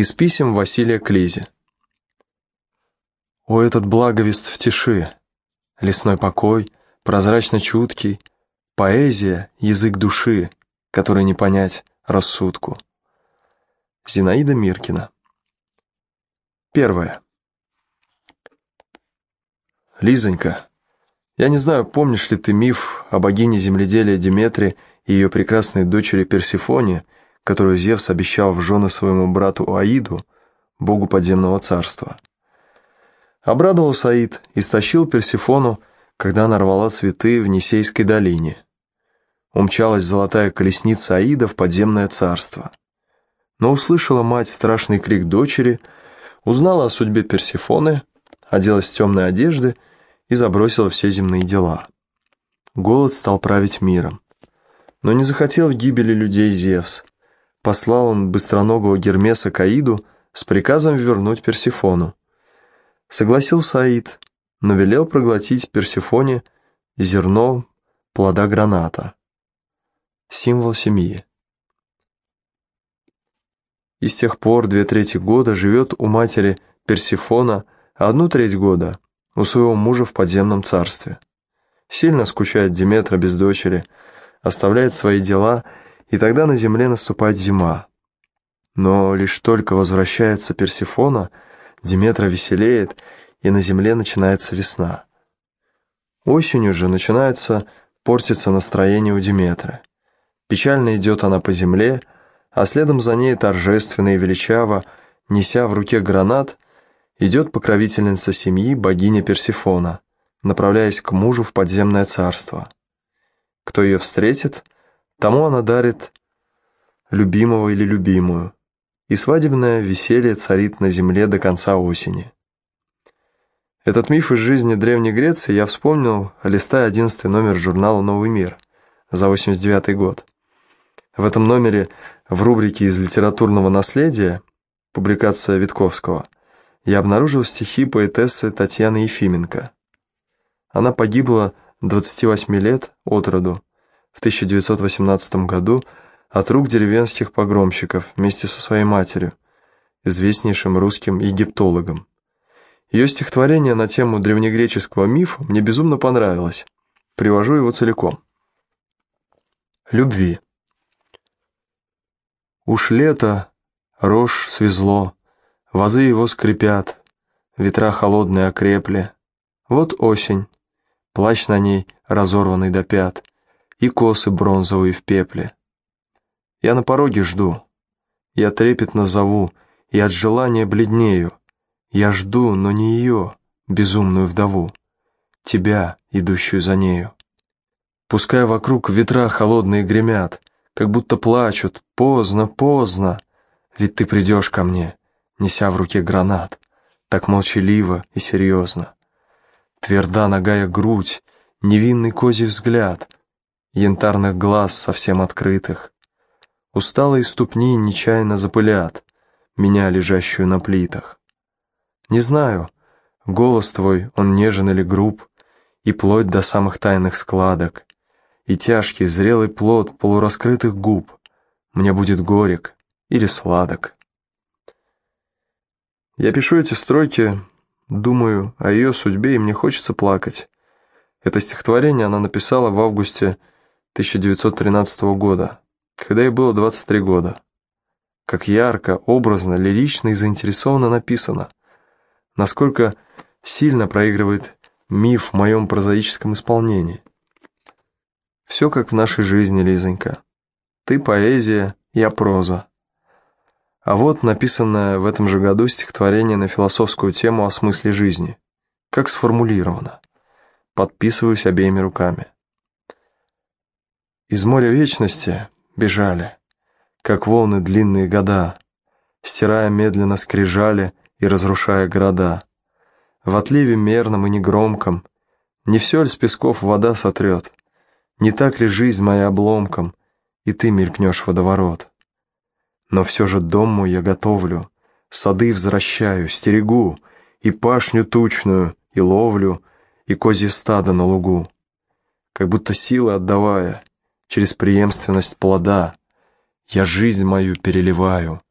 Из писем Василия Клизи. О, этот благовест в тиши, лесной покой, прозрачно чуткий, поэзия — язык души, который не понять рассудку. Зинаида Миркина. Первое. Лизонька, я не знаю, помнишь ли ты миф о богине земледелия Диметре и ее прекрасной дочери Персифоне — которую Зевс обещал в жены своему брату Аиду, богу подземного царства. Обрадовался Аид и стащил Персифону, когда она рвала цветы в Нисейской долине. Умчалась золотая колесница Аида в подземное царство. Но услышала мать страшный крик дочери, узнала о судьбе Персифоны, оделась в темные одежды и забросила все земные дела. Голод стал править миром. Но не захотел в гибели людей Зевс – послал он быстроногого Гермеса к Аиду с приказом вернуть Персифону. Согласился Аид, но велел проглотить Персифоне зерно плода граната. Символ семьи. И с тех пор две трети года живет у матери Персифона, а одну треть года у своего мужа в подземном царстве. Сильно скучает Диметра без дочери, оставляет свои дела и, и тогда на земле наступает зима. Но лишь только возвращается Персифона, Диметра веселеет, и на земле начинается весна. Осенью же начинается портиться настроение у Диметры. Печально идет она по земле, а следом за ней торжественно и величаво, неся в руке гранат, идет покровительница семьи богиня Персифона, направляясь к мужу в подземное царство. Кто ее встретит — Тому она дарит любимого или любимую, и свадебное веселье царит на земле до конца осени. Этот миф из жизни Древней Греции я вспомнил, листая одиннадцатый номер журнала «Новый мир» за 89 год. В этом номере в рубрике «Из литературного наследия» публикация Витковского я обнаружил стихи поэтессы Татьяны Ефименко. Она погибла 28 лет от роду в 1918 году от рук деревенских погромщиков вместе со своей матерью, известнейшим русским египтологом. Ее стихотворение на тему древнегреческого мифа мне безумно понравилось. Привожу его целиком. Любви. Уж лето, рожь свезло, вазы его скрипят, ветра холодные окрепли. Вот осень, плащ на ней разорванный до пят — и косы бронзовые в пепле. Я на пороге жду, я трепетно зову, и от желания бледнею. Я жду, но не ее, безумную вдову, тебя, идущую за нею. Пускай вокруг ветра холодные гремят, как будто плачут, поздно, поздно, ведь ты придешь ко мне, неся в руке гранат, так молчаливо и серьезно. Тверда ногая грудь, невинный козий взгляд, янтарных глаз совсем открытых. Усталые ступни нечаянно запылят меня, лежащую на плитах. Не знаю, голос твой, он нежен или груб, и плоть до самых тайных складок, и тяжкий зрелый плод полураскрытых губ мне будет горек или сладок. Я пишу эти строки, думаю о ее судьбе, и мне хочется плакать. Это стихотворение она написала в августе 1913 года, когда ей было 23 года. Как ярко, образно, лирично и заинтересованно написано. Насколько сильно проигрывает миф в моем прозаическом исполнении. Все как в нашей жизни, Лизонька. Ты поэзия, я проза. А вот написанное в этом же году стихотворение на философскую тему о смысле жизни. Как сформулировано. Подписываюсь обеими руками. Из моря вечности бежали, как волны длинные года, стирая медленно скрижали и разрушая города. В отливе мерном и негромком не все ли с песков вода сотрет, не так ли жизнь моя обломком, и ты мелькнешь водоворот. Но все же дом мой я готовлю, сады возвращаю, стерегу, и пашню тучную, и ловлю, и козье стадо на лугу. Как будто силы отдавая, через преемственность плода. Я жизнь мою переливаю,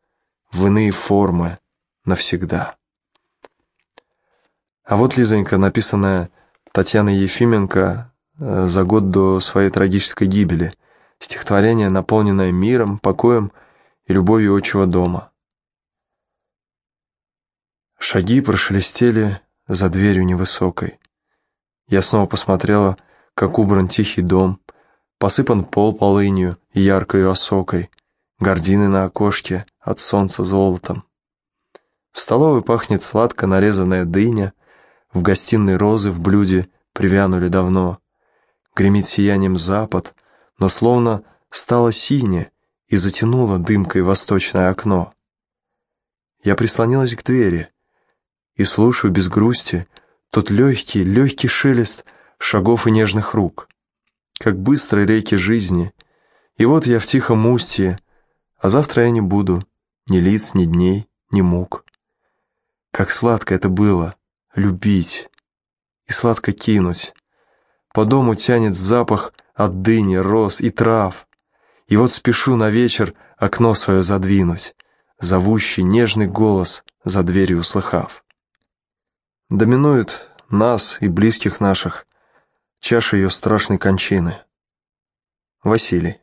в иные формы навсегда. А вот, Лизонька, написанная Татьяной Ефименко э, за год до своей трагической гибели, стихотворение, наполненное миром, покоем и любовью отчего дома. Шаги прошелестели за дверью невысокой. Я снова посмотрела, как убран тихий дом, посыпан пол полынью и яркою осокой, гардины на окошке от солнца золотом. В столовой пахнет сладко нарезанная дыня, в гостиной розы в блюде привянули давно. Гремит сиянием запад, но словно стало синее и затянуло дымкой восточное окно. Я прислонилась к двери и слушаю без грусти тот легкий, легкий шелест шагов и нежных рук, как быстро реки жизни. И вот я в тихом устье, а завтра я не буду ни лиц, ни дней, ни мук. Как сладко это было — любить и сладко кинуть. По дому тянет запах от дыни, роз и трав. И вот спешу на вечер окно свое задвинуть, зовущий нежный голос за дверью услыхав. Доминует нас и близких наших чаша ее страшной кончины. Василий.